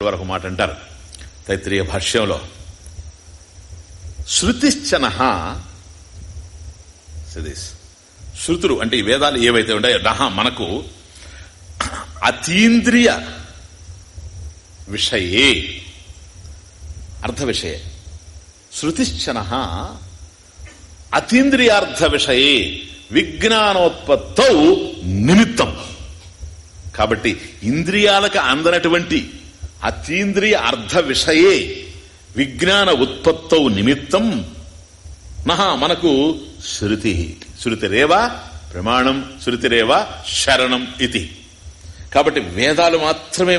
వరకు మాట అంటారు తైత్రీయ భాష్యంలో శృతిశ్చన సదీస్ శృతులు అంటే ఈ వేదాలు ఏవైతే ఉంటాయో నహ మనకు అతీంద్రియ విషయే అర్థ విషయ శృతిశ్చన అతీంద్రియార్థ విషయే విజ్ఞానోత్పత్తౌ నిమిత్తం. కాబట్టి ఇంద్రియాలకు అందనటువంటి అతీంద్రియ అర్థ విషయే విజ్ఞాన ఉత్పత్తౌ నిమిత్తం. నహా మనకు శృతి శృతిరేవా ప్రమాణం శృతిరేవా శరణం ఇది. కాబట్టి వేదాలు మాత్రమే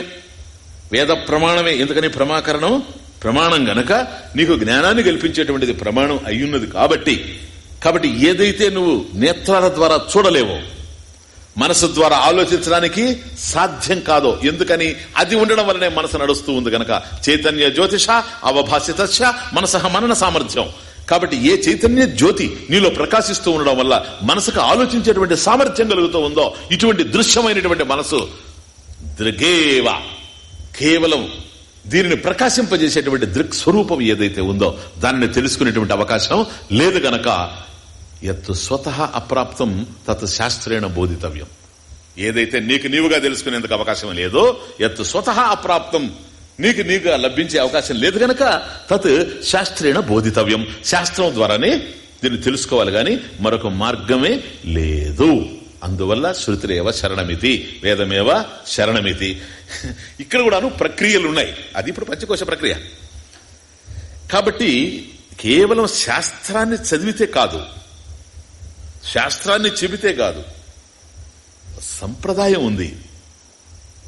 వేద ప్రమాణమే ఎందుకని ప్రమాకరణం? ప్రమాణం గనక నీకు జ్ఞానాన్ని కల్పించేటువంటిది ప్రమాణం అయ్యున్నది కాబట్టి కాబట్టి ఏదైతే నువ్వు నేత్రాల ద్వారా చూడలేవో మనసు ద్వారా ఆలోచించడానికి సాధ్యం కాదో. ఎందుకని? అది ఉండడం వల్లనే మనసు నడుస్తూ ఉంది గనక. చైతన్య జ్యోతిష అవభాషిత మనసహ మనన సామర్థ్యం. కాబట్టి ఏ చైతన్య జ్యోతి నీలో ప్రకాశిస్తూ ఉండడం వల్ల మనసుకు ఆలోచించేటువంటి సామర్థ్యం కలుగుతూ ఉందో ఇటువంటి దృశ్యమైనటువంటి మనసు దృగేవ కేవలం దీనిని ప్రకాశింపజేసేటువంటి దృక్ స్వరూపం ఏదైతే ఉందో దానిని తెలుసుకునేటువంటి అవకాశం లేదు గనక యత్ స్వతహ అప్రాప్తం తత్ శాస్త్రేణ బోధితవ్యం. ఏదైతే నీకు నీవుగా తెలుసుకునేందుకు అవకాశం లేదో ఎత్తు స్వత అప్రాప్తం. నీకు నీకుగా లభించే అవకాశం లేదు గనక తత్ శాస్త్రేణ బోధితవ్యం. శాస్త్రం ద్వారానే దీన్ని తెలుసుకోవాలి గాని మరొక మార్గమే లేదు. అందువల్ల శృతిరేవ శరణమితి వేదమేవ శరణమితి. ఇక్కడ కూడాను ప్రక్రియలు ఉన్నాయి. అది ఇప్పుడు పంచకోశ ప్రక్రియ. కాబట్టి కేవలం శాస్త్రాన్ని చదివితే కాదు శాస్త్రాన్ని చెబితే కాదు. సంప్రదాయం ఉంది.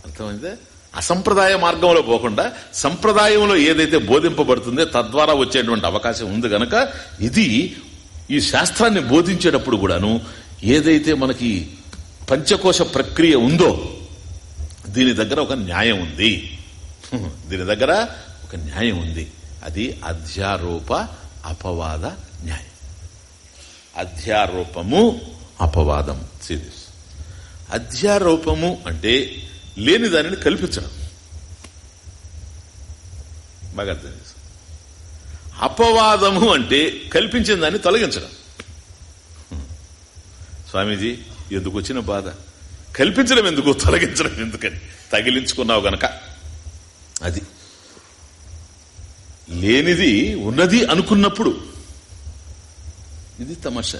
అర్థమైందే? అసంప్రదాయ మార్గంలో పోకుండా సంప్రదాయంలో ఏదైతే బోధింపబడుతుందో తద్వారా వచ్చేటువంటి అవకాశం ఉంది గనక ఇది ఈ శాస్త్రాన్ని బోధించేటప్పుడు కూడాను ఏదైతే మనకి పంచకోశ ప్రక్రియ ఉందో దీని దగ్గర ఒక న్యాయం ఉంది. దీని దగ్గర ఒక న్యాయం ఉంది. అది అధ్యారోప అపవాద న్యాయం. అధ్యారూపము అపవాదం. సిరీస్ అధ్యారూపము అంటే లేని దానిని కల్పించడం. బాగా అర్థం అపవాదము అంటే కల్పించిన దాన్ని తొలగించడం. స్వామీజీ ఎందుకు వచ్చిన బాధ? కల్పించడం ఎందుకు తొలగించడం ఎందుకని? తగిలించుకున్నావు గనక. అది. లేనిది ఉన్నది అనుకున్నప్పుడు ఇది తమాష.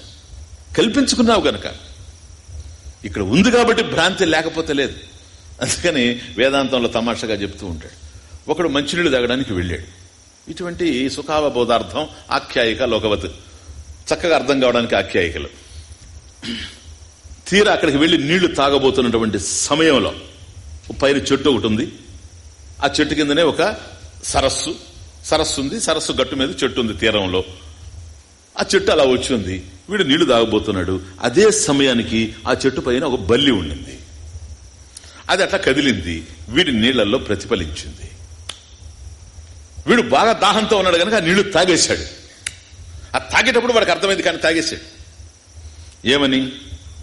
కల్పించుకున్నావు గనక. ఇక్కడ ఉంది కాబట్టి భ్రాంతి లేకపోతే లేదు. అందుకని వేదాంతంలో తమాషగా చెప్తూ ఉంటాడు. ఒకడు మంచినీళ్ళు తాగడానికి వెళ్ళాడు. ఇటువంటి సుఖావబోధార్థం ఆఖ్యాయిక లోకవత్. చక్కగా అర్థం కావడానికి ఆఖ్యాయికలు. తీరా అక్కడికి వెళ్ళి నీళ్ళు తాగబోతున్నటువంటి సమయంలో పైన చెట్టు ఒకటి ఉంది. ఆ చెట్టు కిందనే ఒక సరస్సు. సరస్సు ఉంది. సరస్సు గట్టు మీద చెట్టు ఉంది తీరంలో. ఆ చెట్టు అలా వచ్చింది. వీడు నీళ్ళు తాగబోతున్నాడు. అదే సమయానికి ఆ చెట్టు పైన ఒక బల్లి ఉండింది. అది అట్లా కదిలింది. వీడి నీళ్ళలో ప్రతిఫలించింది. వీడు బాగా దాహంతో ఉన్నాడు కనుక ఆ నీళ్ళు తాగేశాడు. ఆ తాగేటప్పుడు వాడికి అర్థమైంది కానీ తాగేశాడు. ఏమని?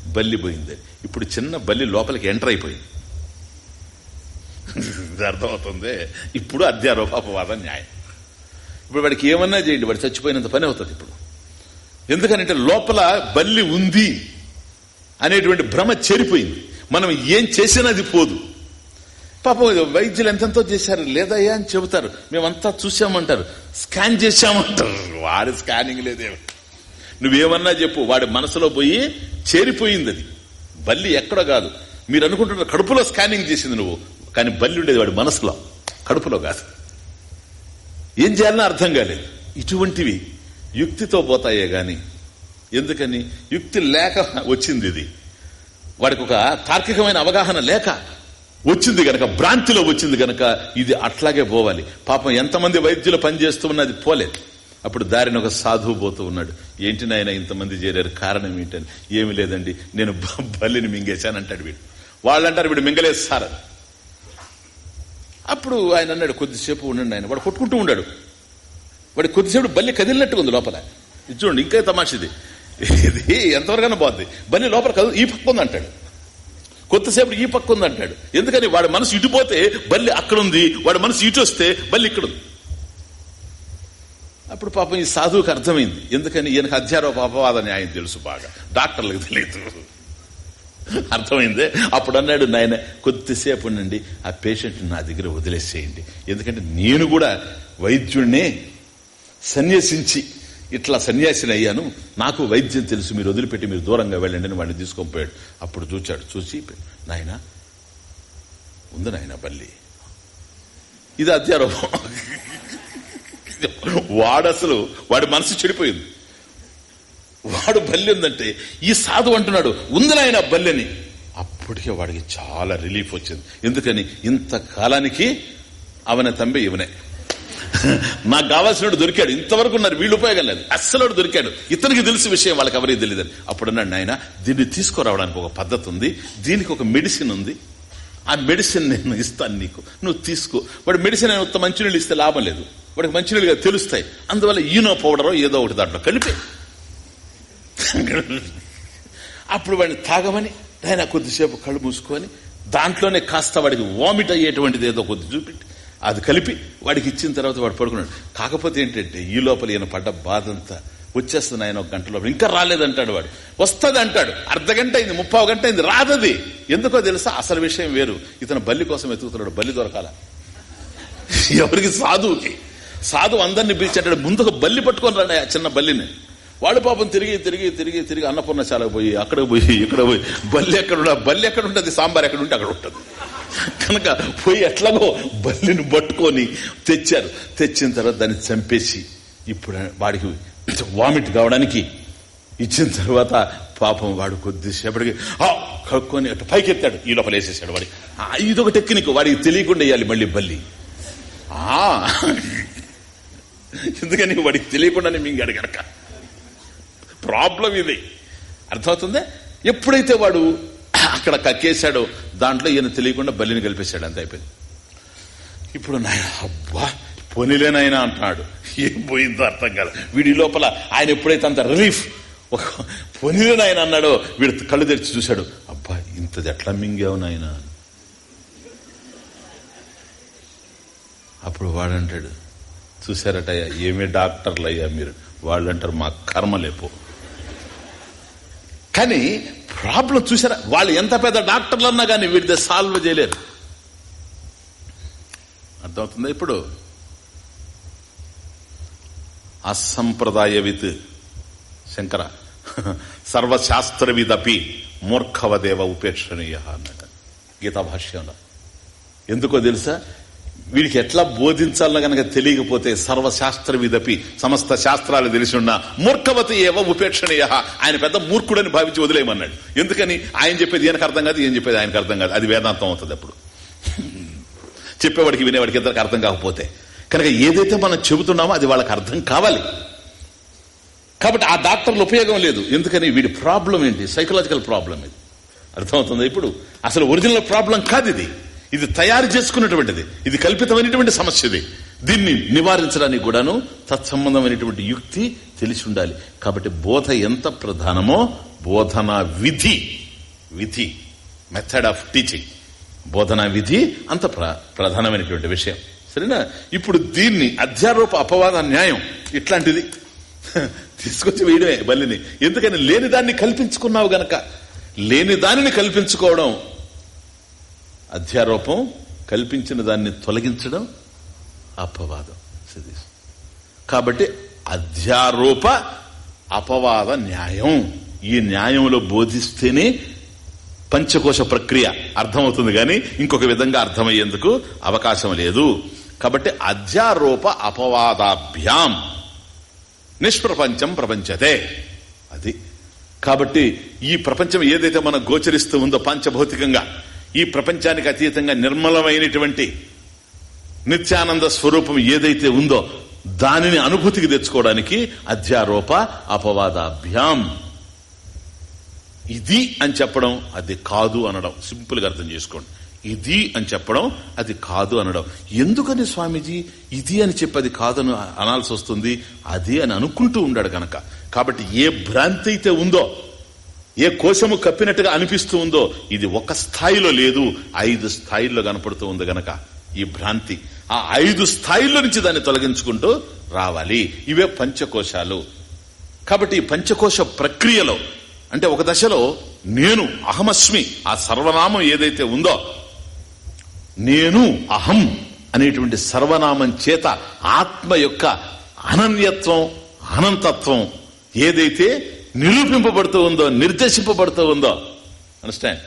బల్లి పోయింది. ఇప్పుడు చిన్న బల్లి లోపలికి ఎంటర్ అయిపోయింది. అర్థమవుతుంది. ఇప్పుడు అధ్యారోపాపవాద న్యాయం. ఇప్పుడు వాడికి ఏమన్నా చేయండి. వాడు చచ్చిపోయినంత పని అవుతుంది ఇప్పుడు. ఎందుకనంటే లోపల బల్లి ఉంది అనేటువంటి భ్రమ చేరిపోయింది. మనం ఏం చేసినా అది పోదు. పాపం వైద్యులు ఎంతెంతో చేశారు లేదయ్యా అని చెబుతారు. మేమంతా చూసామంటారు స్కాన్ చేశామంటారు. వాడి స్కానింగ్ లేదే. నువ్వేమన్నా చెప్పు వాడి మనసులో పోయి చేరిపోయింది అది. బల్లి ఎక్కడ కాదు. మీరు అనుకుంటున్న కడుపులో స్కానింగ్ చేసింది నువ్వు. కానీ బల్లి ఉండేది వాడి మనసులో. కడుపులో కాదు. ఏం చేయాలని అర్థం కాలేదు. ఇటువంటివి యుక్తితో పోతాయే గాని. ఎందుకని? యుక్తి లేక వచ్చింది ఇది. వాడికి ఒక తార్కికమైన అవగాహన లేక వచ్చింది గనక భ్రాంతిలో వచ్చింది గనక ఇది అట్లాగే పోవాలి. పాపం ఎంతమంది వైద్యులు పనిచేస్తూ ఉన్నది పోలేదు. అప్పుడు దారిని ఒక సాధువు పోతూ ఉన్నాడు. ఏంటి నాయన ఇంతమంది చేరారు? కారణం ఏంటని? ఏమి లేదండి. నేను బల్లిని మింగేశానంటాడు వీడు. వాళ్ళంటారు వీడు మింగలేదు సార్ అప్పుడు ఆయన అన్నాడు కొద్దిసేపు ఉండండి ఆయన వాడు కొట్టుకుంటూ ఉన్నాడు వాడి కొద్దిసేపు బల్లి కదిలినట్టుగా ఉంది లోపల. ఇది చూడండి ఇంకా తమాషది. ఇది ఎంతవరకైనా బాగుంది. బల్లి లోపల కదు ఈ పక్క ఉంది అంటాడు. కొద్దిసేపు ఈ పక్క ఉంది అంటాడు. ఎందుకని వాడి మనసు ఇటుపోతే బల్లి అక్కడ ఉంది వాడి మనసు ఇటు వస్తే బల్లి ఇక్కడ ఉంది. అప్పుడు పాపం ఈ సాధువుకి అర్థమైంది. ఎందుకని ఈయనకు అధ్యారోప అపవాద న్యాయం తెలుసు బాగా. డాక్టర్లకు తెలియదు అర్థమైంది? అప్పుడు అన్నాడు నాయన కొద్దిసేపు ఉండండి ఆ పేషెంట్ నా దగ్గర వదిలేసేయండి. ఎందుకంటే నేను కూడా వైద్యుడినే సన్యసించి ఇట్లా సన్యాసిని అయ్యాను నాకు వైద్యం తెలుసు మీరు వదిలిపెట్టి మీరు దూరంగా వెళ్ళండి అని వాడిని తీసుకొని పోయాడు. అప్పుడు చూచాడు చూసి నాయన ఉంది నాయన బల్లి. ఇది అధ్యారోపం వాడు అసలు వాడి మనసు చెడిపోయింది. వాడు బల్లి ఉందంటే ఈ సాధు అంటున్నాడు ఉంది నాయన బల్లిని. అప్పటికే వాడికి చాలా రిలీఫ్ వచ్చింది. ఎందుకని? ఇంతకాలానికి అవన తంబి ఇవనే. మాకు కావాల్సినట్టు దొరికాడు. ఇంతవరకు ఉన్నారు. వీళ్ళు ఉపయోగం లేదు. అస్సలు దొరికాడు. ఇతనికి తెలిసి విషయం వాళ్ళకి ఎవరికి తెలియదని. అప్పుడు అన్నాడు ఆయన దీన్ని తీసుకురావడానికి ఒక పద్ధతి ఉంది. దీనికి ఒక మెడిసిన్ ఉంది. ఆ మెడిసిన్ నేను ఇస్తాను నీకు. నువ్వు తీసుకో. వాడు మెడిసిన్ ఉత్త మంచినీళ్ళు ఇస్తే లాభం లేదు. వాడికి మంచినీళ్ళుగా తెలుస్తాయి. అందువల్ల ఈనో పౌడరో ఏదో ఒకటి దాంట్లో కలిపి. అప్పుడు వాడిని తాగమని ఆయన కొద్దిసేపు కళ్ళు మూసుకొని దాంట్లోనే కాస్త వాడికి వామిట్ అయ్యేటువంటిది ఏదో కొద్ది చూపెట్టి అది కలిపి వాడికి ఇచ్చిన తర్వాత వాడు పడుకున్నాడు. కాకపోతే ఏంటంటే ఈ లోపల ఈయన పడ్డ బాధ అంతా వచ్చేస్తుంది ఆయన ఒక గంట లోపల. ఇంకా రాలేదంటాడు వాడు. వస్తుంది అంటాడు అర్ధ గంట అయింది ముప్పావు గంట అయింది రాదది. ఎందుకో తెలుసా? అసలు విషయం వేరు. ఇతను బల్లి కోసం ఎత్తుకుతున్నాడు బల్లి దొరకాల. ఎవరికి సాధువుకి? సాధువు అందరిని పిలిచేటాడు ముందుకు బల్లి పట్టుకొని రాడు ఆ చిన్న బల్లిని. వాడు పాపం తిరిగి తిరిగి తిరిగి తిరిగి అన్నపూర్ణశాలకు పోయి అక్కడ పోయి ఇక్కడ పోయి బల్లి ఎక్కడ బల్లి ఎక్కడ ఉంటుంది సాంబార్ ఎక్కడ ఉంటే అక్కడ ఉంటుంది. కనుక పోయి ఎట్లాగో బల్లిని పట్టుకొని తెచ్చారు. తెచ్చిన తర్వాత దాన్ని చంపేసి ఇప్పుడు వాడికి వామిట్ కావడానికి ఇచ్చిన తర్వాత పాపం వాడు కొద్దిసేపటికి కడుక్కొని అటు పైకెత్తాడు. ఈ లోపల వేసేసాడు వాడి. ఇదొక టెక్నిక్. వాడికి తెలియకుండా వేయాలి మళ్ళీ బల్లి. ఎందుకని వాడికి తెలియకుండానే మింగాడు గనక. ప్రాబ్లం ఇది. అర్థమవుతుంది? ఎప్పుడైతే వాడు అక్కడ కక్కేశాడు. దాంట్లో ఈయన తెలియకుండా బల్లిని కలిపేశాడు అంత అయిపోయింది. ఇప్పుడు నాయన అబ్బా పొనిలేనైనా అంటున్నాడు. ఏం పోయిందో అర్థం కాదు వీడి లోపల ఆయన ఎప్పుడైతే అంత రిలీఫ్ ఒక పొనిలేనాయన అన్నాడో వీడు కళ్ళు తెరిచి చూశాడు. అబ్బా ఇంతది ఎట్లా మింగావు నాయన? అప్పుడు వాడంటాడు చూశారటయ్యా ఏమి డాక్టర్లు అయ్యా మీరు. వాళ్ళు అంటారు మా కర్మలేపో కానీ ప్రాబ్లం చూసారా వాళ్ళు ఎంత పెద్ద డాక్టర్లు అన్నా కానీ వీటితో సాల్వ్ చేయలేరు. అర్థమవుతుందా ఇప్పుడు? అసంప్రదాయవిత్ శంకర. సర్వశాస్త్రవిదపి మూర్ఖవదేవ ఉపేక్షణీయ అన్నాడు గీతా భాష్యంలో. ఎందుకో తెలుసా? వీడికి ఎట్లా బోధించాలో గనక తెలియకపోతే సర్వశాస్త్ర విదపి సమస్త శాస్త్రాలు తెలిసి ఉన్న మూర్ఖవతి ఏవ ఉపేక్షణీయ. ఆయన పెద్ద మూర్ఖుడని భావించి వదిలేయమన్నాడు. ఎందుకని? ఆయన చెప్పేది ఈయనకు అర్థం కాదు ఏం చెప్పేది ఆయనకు అర్థం కాదు. అది వేదాంతం అవుతుంది అప్పుడు. చెప్పేవాడికి వినేవాడికి ఇద్దరికి అర్థం కాకపోతే. కనుక ఏదైతే మనం చెబుతున్నామో అది వాళ్ళకి అర్థం కావాలి. కాబట్టి ఆ డాక్టర్లు ఉపయోగం లేదు. ఎందుకని? వీడి ప్రాబ్లం ఏంటి? సైకలాజికల్ ప్రాబ్లం ఇది. అర్థమవుతుంది ఇప్పుడు? అసలు ఒరిజినల్ ప్రాబ్లం కాదు ఇది. ఇది తయారు చేసుకున్నటువంటిది. ఇది కల్పితమైనటువంటి సమస్యది. దీన్ని నివారించడానికి కూడాను తత్సంబంధమైనటువంటి యుక్తి తెలిసి ఉండాలి. కాబట్టి బోధ ఎంత ప్రధానమో బోధనా విధి విధి మెథడ్ ఆఫ్ టీచింగ్ బోధనా విధి అంత ప్రధానమైనటువంటి విషయం. సరేనా? ఇప్పుడు దీన్ని అధ్యారోప అపవాద న్యాయం ఇట్లాంటిది. తీసుకొచ్చి వేయడమే బల్లిని. ఎందుకని లేని దాన్ని కల్పించుకున్నావు గనక. లేని దానిని కల్పించుకోవడం అధ్యారోపం కల్పించిన దాన్ని తొలగించడం అపవాదం. కాబట్టి అధ్యారోప అపవాద న్యాయం. ఈ న్యాయంలో బోధిస్తేనే పంచకోశ ప్రక్రియ అర్థమవుతుంది కానీ ఇంకొక విధంగా అర్థమయ్యేందుకు అవకాశం లేదు. కాబట్టి అధ్యారోప అపవాదాభ్యాం. నిష్ప్రపంచం ప్రపంచతే. అది. కాబట్టి ఈ ప్రపంచం ఏదైతే మనం గోచరిస్తూ ఉందో పంచభౌతికంగా ఈ ప్రపంచానికి అతీతంగా నిర్మలమైనటువంటి నిత్యానంద స్వరూపం ఏదైతే ఉందో దానిని అనుభూతికి తెచ్చుకోవడానికి అధ్యారోప అపవాదాభ్యాం. ఇది అని చెప్పడం అది కాదు అనడం. సింపుల్గా అర్థం చేసుకోండి. ఇది అని చెప్పడం అది కాదు అనడం. ఎందుకని స్వామీజీ? ఇది అని చెప్పి అది కాదని అనాల్సి వస్తుంది. అది అని అనుకుంటూ ఉండాడు కనుక కాబట్టి ఏ భ్రాంతి అయితే ఉందో ఏ కోశము కప్పినట్టుగా అనిపిస్తూ ఉందో ఇది ఒక స్థాయిలో లేదు. ఐదు స్థాయిల్లో కనపడుతూ ఉంది గనక. ఈ భ్రాంతి ఆ ఐదు స్థాయిల్లో నుంచి దాన్ని తొలగించుకుంటూ రావాలి. ఇవే పంచకోశాలు. కాబట్టి ఈ పంచకోశ ప్రక్రియలో అంటే ఒక దశలో నేను అహమస్మి ఆ సర్వనామం ఏదైతే ఉందో నేను అహం అనేటువంటి సర్వనామం చేత ఆత్మ యొక్క అనన్యత్వం అనంతత్వం ఏదైతే నిరూపింపబడుతూ ఉందో నిర్దేశింపబడుతూ ఉందో అండర్స్టాండ్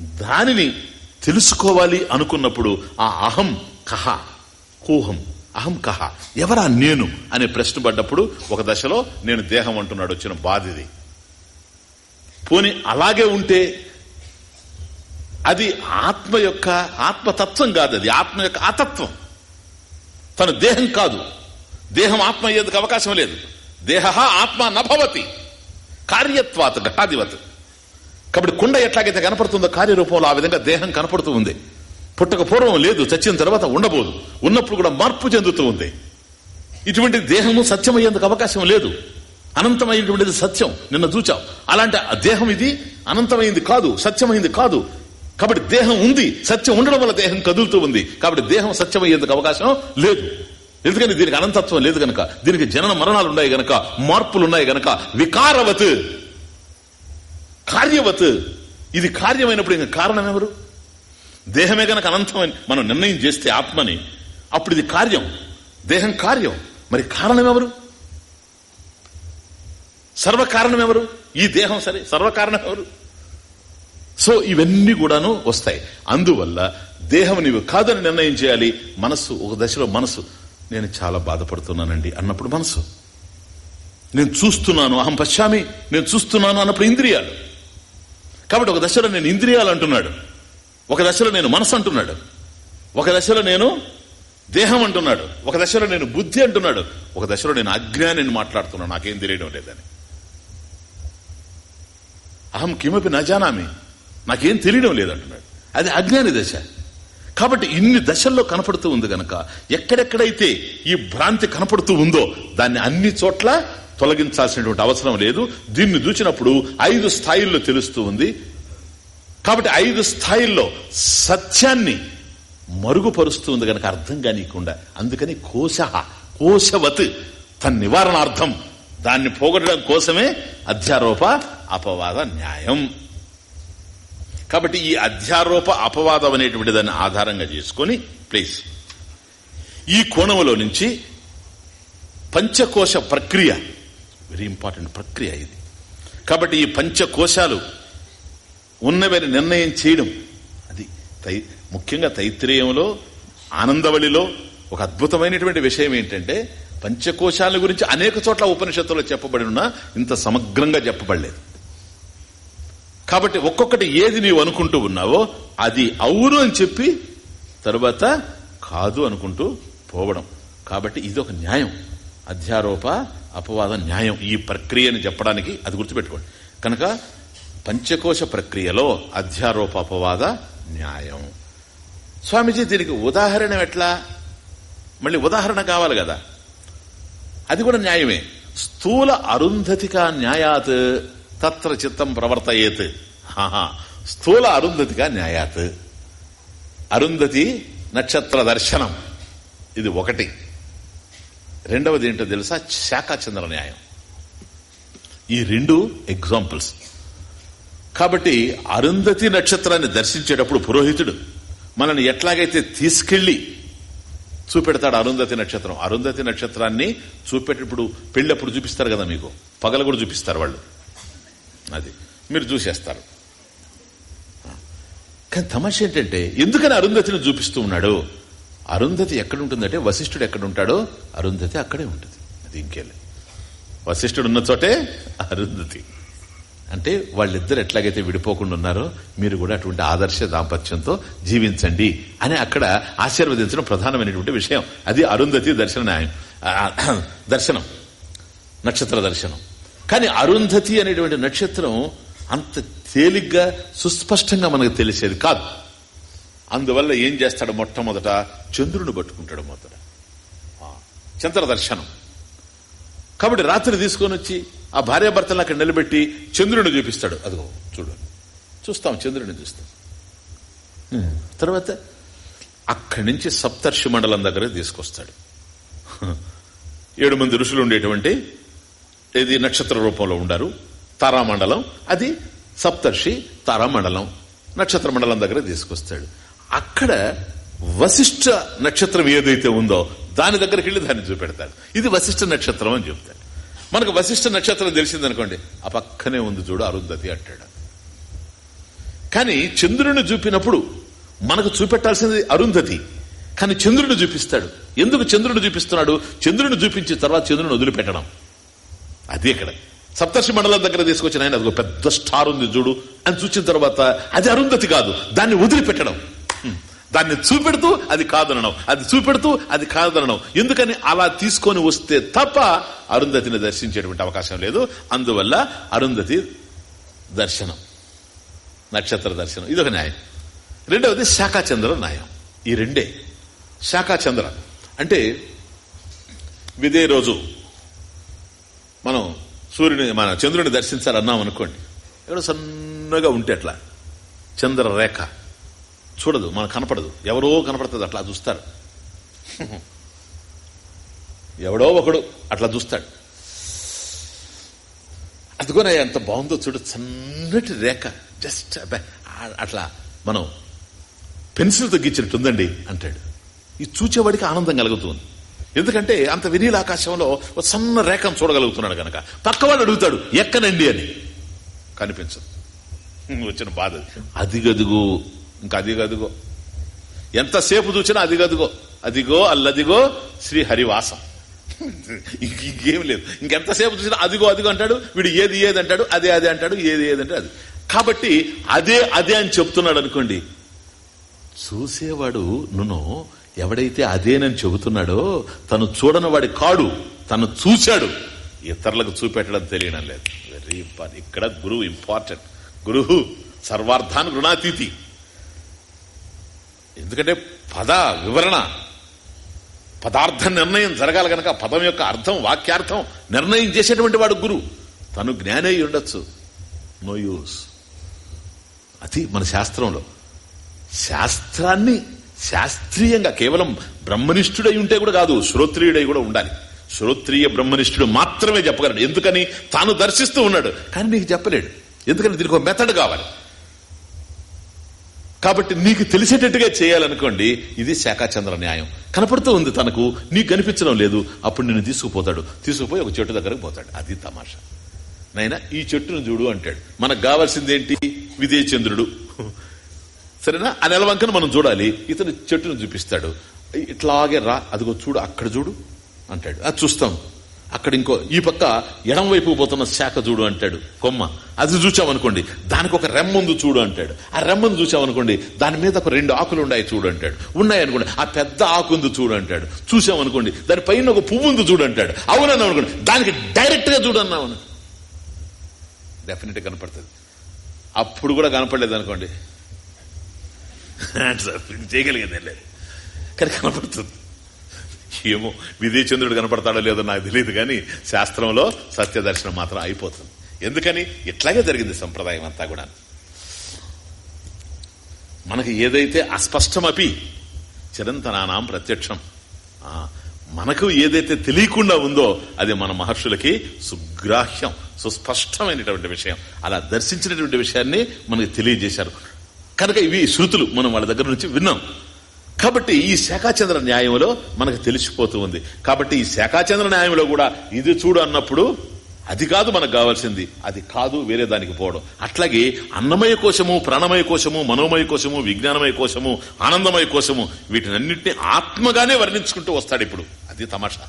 దానిని తెలుసుకోవాలి అనుకున్నప్పుడు ఆ అహం కహ కూహం అహం కహ ఎవరా నేను అనే ప్రశ్న పడ్డప్పుడు ఒక దశలో నేను దేహం అంటున్నాడు వచ్చిన బాధిది పోని అలాగే ఉంటే అది ఆత్మ యొక్క ఆత్మతత్వం కాదు అది ఆత్మ యొక్క ఆతత్వం తన దేహం కాదు. దేహం ఆత్మ అయ్యేందుకు అవకాశం లేదు. దేహ ఆత్మ నభవతి. కార్యత్వాత్ ఘటాధివత్ కాబట్టి కుండ ఎట్లాగైతే కనపడుతుందో కార్యరూపంలో ఆ విధంగా దేహం కనపడుతూ ఉంది. పుట్టక పూర్వం లేదు చచ్చిన తర్వాత ఉండబోదు. ఉన్నప్పుడు కూడా మార్పు చెందుతూ ఉంది. ఇటువంటి దేహము సత్యమయ్యేందుకు అవకాశం లేదు. అనంతమైనటువంటిది సత్యం. నిన్న చూచాం. అలాంటి ఆ దేహం ఇది అనంతమైంది కాదు సత్యమైంది కాదు. కాబట్టి దేహం ఉంది సత్యం ఉండడం వల్ల దేహం కదులుతూ ఉంది. కాబట్టి దేహం సత్యమయ్యేందుకు అవకాశం లేదు. ఎందుకని దీనికి అనంతత్వం లేదు గనక. దీనికి జనన మరణాలు ఉన్నాయి గనక. మార్పులు ఉన్నాయి గనక. వికారవత్. కార్యవత్. ఇది కార్యమైనప్పుడు ఇంకా కారణం ఎవరు? దేహమే గనక అనంతమని మనం నిర్ణయం చేస్తే ఆత్మని. అప్పుడు ఇది కార్యం. దేహం కార్యం. మరి కారణం ఎవరు? సర్వకారణం ఎవరు? ఈ దేహం సరే సర్వకారణం ఎవరు? సో ఇవన్నీ కూడాను వస్తాయి. అందువల్ల దేహం నీవు కాదని నిర్ణయం చేయాలి. మనస్సు ఒక దశలో మనసు నేను చాలా బాధపడుతున్నానండి అన్నప్పుడు మనసు. నేను చూస్తున్నాను అహం పశ్చామి నేను చూస్తున్నాను అన్నప్పుడు ఇంద్రియాలు. కాబట్టి ఒక దశలో నేను ఇంద్రియాలు అంటున్నాడు. ఒక దశలో నేను మనసు అంటున్నాడు. ఒక దశలో నేను దేహం అంటున్నాడు. ఒక దశలో నేను బుద్ధి అంటున్నాడు. ఒక దశలో నేను అజ్ఞానిని మాట్లాడుతున్నాను. నాకేం తెలియడం లేదని. అహం కిమపి నజానామి నాకేం తెలియడం లేదంటున్నాడు. అది అజ్ఞాని దశ. కాబట్టి ఇన్ని దశల్లో కనపడుతూ ఉంది గనక ఎక్కడెక్కడైతే ఈ భ్రాంతి కనపడుతూ ఉందో దాన్ని అన్ని చోట్ల తొలగించాల్సినటువంటి అవసరం లేదు. దీన్ని దూచినప్పుడు ఐదు స్థాయిల్లో తెలుస్తూ ఉంది. కాబట్టి ఐదు స్థాయిల్లో సత్యాన్ని మరుగుపరుస్తూ ఉంది గనక అర్థం కానీయకుండా. అందుకని కోశ కోశవత్ తన నివారణార్థం దాన్ని పోగొట్టడం కోసమే అధ్యారోప అపవాద న్యాయం. కాబట్టి ఈ అధ్యారోప అపవాదం అనేటువంటి దాన్ని ఆధారంగా చేసుకొని ప్లీజ్ ఈ కోణంలో నుంచి పంచకోశ ప్రక్రియ వెరీ ఇంపార్టెంట్ ప్రక్రియ ఇది. కాబట్టి ఈ పంచకోశాలు ఉన్నవని నిర్ణయం చేయడం అది తై ముఖ్యంగా తైత్రేయంలో ఆనందవళిలో ఒక అద్భుతమైనటువంటి విషయం ఏంటంటే పంచకోశాల గురించి అనేక చోట్ల ఉపనిషత్తులో చెప్పబడి ఉన్నా ఇంత సమగ్రంగా చెప్పబడలేదు. కాబట్టి ఒక్కొక్కటి ఏది నీవు అనుకుంటూ ఉన్నావో అది అవును అని చెప్పి తరువాత కాదు అనుకుంటూ పోవడం. కాబట్టి ఇది ఒక న్యాయం. అధ్యారోప అపవాద న్యాయం ఈ ప్రక్రియని చెప్పడానికి అది గుర్తుపెట్టుకోండి. కనుక పంచకోశ ప్రక్రియలో అధ్యారోప అపవాద న్యాయం. స్వామీజీ దీనికి ఉదాహరణ ఎట్లా? మళ్ళీ ఉదాహరణ కావాలి కదా. అది కూడా న్యాయమే. స్థూల అరుంధతిక న్యాయాత్ తత్ర చిత్తం ప్రవర్తయేత్. స్థూల అరుంధతిగా న్యాయాత్. అరుంధతి నక్షత్ర దర్శనం. ఇది ఒకటి. రెండవది ఏంటో తెలుసా? శాఖాచంద్ర న్యాయం. ఈ రెండు ఎగ్జాంపుల్స్. కాబట్టి అరుంధతి నక్షత్రాన్ని దర్శించేటప్పుడు పురోహితుడు మనల్ని ఎట్లాగైతే తీసుకెళ్ళి చూపెడతాడు అరుంధతి నక్షత్రం. అరుంధతి నక్షత్రాన్ని చూపెట్టేటప్పుడు పెళ్ళప్పుడు చూపిస్తారు కదా మీకు? పగల కూడా చూపిస్తారు వాళ్ళు. అది. మీరు చూసేస్తారు. కానీ తమాష ఏంటంటే ఎందుకని అరుంధతిని చూపిస్తూ ఉన్నాడు? అరుంధతి ఎక్కడుంటుందంటే వశిష్ఠుడు ఎక్కడుంటాడో అరుంధతి అక్కడే ఉంటుంది. అది ఇంకేలే వశిష్ఠుడు ఉన్న చోటే అరుంధతి. అంటే వాళ్ళిద్దరు ఎట్లాగైతే విడిపోకుండా ఉన్నారో మీరు కూడా అటువంటి ఆదర్శ దాంపత్యంతో జీవించండి అని అక్కడ ఆశీర్వదించడం ప్రధానమైనటువంటి విషయం. అది అరుంధతి దర్శన న్యాయం. దర్శనం. నక్షత్ర దర్శనం. కానీ అరుంధతి అనేటువంటి నక్షత్రం అంత తేలిగ్గా సుస్పష్టంగా మనకు తెలిసేది కాదు. అందువల్ల ఏం చేస్తాడు మొట్టమొదట? చంద్రుని పట్టుకుంటాడు మొదట. చంద్ర దర్శనం. కాబట్టి రాత్రి తీసుకొని వచ్చి ఆ భార్యాభర్తలను అక్కడ నిలబెట్టి చంద్రుడిని చూపిస్తాడు. అదిగో చూడు. చూస్తాం చంద్రుడిని చూస్తాం. తర్వాత అక్కడి నుంచి సప్తర్షి మండలం దగ్గర తీసుకొస్తాడు. ఏడు మంది ఋషులు ఉండేటువంటి ఇది నక్షత్ర రూపంలో ఉండారు. తారామండలం అది సప్తర్షి తారామండలం నక్షత్ర మండలం దగ్గర తీసుకొస్తాడు. అక్కడ వశిష్ఠ నక్షత్రం ఏదైతే ఉందో దాని దగ్గరికి వెళ్ళి దాన్ని చూపెడతాడు. ఇది వశిష్ఠ నక్షత్రం అని చెప్తాడు. మనకు వశిష్ఠ నక్షత్రం తెలిసిందనుకోండి ఆ పక్కనే ఉంది చూడు అరుంధతి అంటాడు. కానీ చంద్రుడిని చూపినప్పుడు మనకు చూపెట్టాల్సింది అరుంధతి. కానీ చంద్రుడిని చూపిస్తాడు. ఎందుకు చంద్రుడిని చూపిస్తున్నాడు? చంద్రుడిని చూపించిన తర్వాత చంద్రుని వదిలిపెట్టడం. అది ఇక్కడ సప్తర్షి మండలం దగ్గర తీసుకొచ్చిన ఆయన అదిగో పెద్ద స్టార్ ఉంది చూడు అని చూసిన తర్వాత అది అరుంధతి కాదు దాన్ని వదిలిపెట్టడం. దాన్ని చూపెడుతూ అది కాదనడం. అది చూపెడుతూ అది కాదనడం. ఎందుకని అలా తీసుకొని వస్తే తప్ప అరుంధతిని దర్శించేటువంటి అవకాశం లేదు. అందువల్ల అరుంధతి దర్శనం. నక్షత్ర దర్శనం. ఇదొక న్యాయం. రెండవది శాఖాచంద్ర న్యాయం. ఈ రెండే. శాఖాచంద్ర. అంటే ఇదే రోజు మనం సూర్యుని మన చంద్రుని దర్శించాలన్నాం అనుకోండి. ఎవరో సన్నగా ఉంటే అట్లా. చంద్రరేఖ. చూడదు మనకు కనపడదు. ఎవరో కనపడుతుంది అట్లా చూస్తారు. ఎవడో ఒకడు అట్లా చూస్తాడు. అదిగోనే ఎంత బాగుందో చూడు సన్నటి రేఖ. జస్ట్ అట్లా మనం పెన్సిల్తో గీచినట్టు ఉందండి అంటాడు. ఇది చూచేవాడికి ఆనందం కలుగుతుంది. ఎందుకంటే అంత వినీల ఆకాశంలో ఒక సన్న రేఖను చూడగలుగుతున్నాడు కనుక పక్కవాడు అడుగుతాడు ఎక్కనండి అని. కనిపించదు. వచ్చిన బాధ అది. అదిగదిగో ఇంకా అదిగదిగో ఎంతసేపు చూసినా అదిగదిగో అదిగో అల్లదిగో శ్రీ హరివాసం ఇంకేం లేదు. ఇంకెంతసేపు చూసినా అదిగో అదిగో అంటాడు వీడు ఏది ఏది అంటాడు అదే అదే అంటాడు ఏది ఏది అంటే అది. కాబట్టి అదే అదే అని చెప్తున్నాడు అనుకోండి. చూసేవాడు నును ఎవడైతే అదేనని చెబుతున్నాడో తను చూడని వాడి కాడు తను చూశాడు. ఇతరులకు చూపెట్టడం తెలియడం లేదు. Very important. ఇక్కడ గురువు ఇంపార్టెంట్. గురువు సర్వార్థాన్ రుణాతీతి ఎందుకంటే పద వివరణ పదార్థ నిర్ణయం జరగాలి కనుక పదం యొక్క అర్థం వాక్యార్థం నిర్ణయం చేసేటువంటి వాడు గురు తను జ్ఞానే ఉండొచ్చు. No use. అది మన శాస్త్రంలో. శాస్త్రాన్ని శాస్త్రీయంగా కేవలం బ్రహ్మనిష్ఠుడై ఉంటే కూడా కాదు శ్రోత్రియుడై కూడా ఉండాలి. శ్రోత్రియ బ్రహ్మనిష్ఠుడు మాత్రమే చెప్పగలడు. ఎందుకని? తాను దర్శిస్తూ ఉన్నాడు. కానీ నీకు చెప్పలేడు. ఎందుకని? దీనికి ఒక మెథడ్ కావాలి. కాబట్టి నీకు తెలిసేటట్టుగా చేయాలనుకోండి ఇది శాఖాచంద్ర న్యాయం. కనపడుతూ ఉంది తనకు నీకు కనిపించడం లేదు అప్పుడు నిన్ను తీసుకుపోతాడు. తీసుకుపోయి ఒక చెట్టు దగ్గరకు పోతాడు. అది తమాషా. నైనా ఈ చెట్టును చూడు అంటాడు. మనకు కావాల్సిందేంటి? విజయచంద్రుడు. సరేనా? ఆ నెలవంకను మనం చూడాలి. ఇతను చెట్టును చూపిస్తాడు. ఇట్లాగే రా అదిగో చూడు అక్కడ చూడు అంటాడు. అది చూస్తాం. అక్కడ ఇంకో ఈ పక్క ఎడం వైపు పోతున్న శాఖ చూడు అంటాడు. కొమ్మ. అది చూచామనుకోండి. దానికి ఒక రెమ్మందు చూడు అంటాడు. ఆ రెమ్మందు చూసామనుకోండి దాని మీద ఒక రెండు ఆకులు ఉన్నాయి చూడు అంటాడు. ఉన్నాయి అనుకోండి ఆ పెద్ద ఆకుంది చూడు అంటాడు. చూసామనుకోండి దాని పైన ఒక పువ్వు ఉంది చూడు అంటాడు. అవునన్నా అనుకోండి దానికి డైరెక్ట్గా చూడన్నాం అను డెఫినెట్ కనపడుతుంది. అప్పుడు కూడా కనపడలేదు అనుకోండి చేయగలిగేది లేదు. కానీ కనపడుతుంది. ఏమో విజయచంద్రుడు కనపడతాడో లేదో నాకు తెలియదు కానీ శాస్త్రంలో సత్య దర్శనం మాత్రం అయిపోతుంది. ఎందుకని? ఇట్లాగే జరిగింది సంప్రదాయం అంతా కూడా. మనకి ఏదైతే అస్పష్టమపి చిరంతనానాం ప్రత్యక్షం ఆ, మనకు ఏదైతే తెలియకుండా ఉందో అది మన మహర్షులకి సుగ్రాహ్యం సుస్పష్టమైనటువంటి విషయం. అలా దర్శించినటువంటి విషయాన్ని మనకి తెలియజేశారు. కనుక ఇవి శృతులు మనం వాళ్ళ దగ్గర నుంచి విన్నాం. కాబట్టి ఈ శాఖాచంద్ర న్యాయంలో మనకు తెలిసిపోతూ ఉంది. కాబట్టి ఈ శాఖాచంద్ర న్యాయంలో కూడా ఇది చూడు అన్నప్పుడు అది కాదు మనకు కావాల్సింది. అది కాదు వేరే దానికి పోవడం. అట్లాగే అన్నమయ కోశము ప్రాణమయ కోశము మనోమయ కోశము విజ్ఞానమయ కోశము ఆనందమయ కోశము వీటినన్నింటినీ ఆత్మగానే వర్ణించుకుంటూ వస్తాడు ఇప్పుడు. అది తమాషా.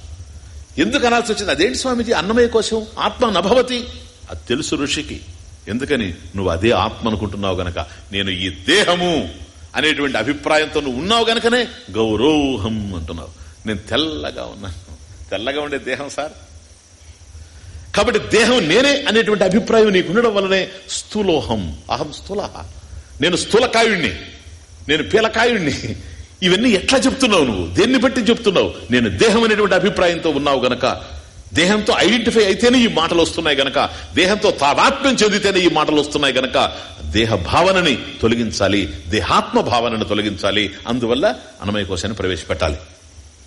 ఎందుకు అనాల్సి వచ్చింది? అదేంటి స్వామిజీ? అన్నమయ కోశం ఆత్మ నభవతి. అది తెలుసు ఋషికి. ఎందుకని? నువ్వు అదే ఆత్మ అనుకుంటున్నావు గనక. నేను ఈ దేహము అనేటువంటి అభిప్రాయంతో నువ్వు ఉన్నావు గనకనే గౌరవహం అంటున్నావు. నేను తెల్లగా ఉన్నాను. తెల్లగా ఉండే దేహం సార్. కాబట్టి దేహం నేనే అనేటువంటి అభిప్రాయం నీకు ఉండడం వల్లనే స్థూలోహం. అహం స్థూల నేను స్థూలకాయుణ్ణి. నేను పీలకాయుణ్ణి. ఇవన్నీ ఎట్లా చెప్తున్నావు నువ్వు? దేన్ని బట్టి చెప్తున్నావు? నేను దేహం అనేటువంటి అభిప్రాయంతో ఉన్నావు గనక. దేహంతో ఐడెంటిఫై అయితేనే ఈ మాటలు వస్తున్నాయి గనక. దేహంతో తాదాత్మ్యం చెందితేనే ఈ మాటలు వస్తున్నాయి గనక. దేహ భావనని తొలగించాలి. దేహాత్మ భావనను తొలగించాలి. అందువల్ల అన్నమయ కోశాన్ని ప్రవేశపెట్టాలి.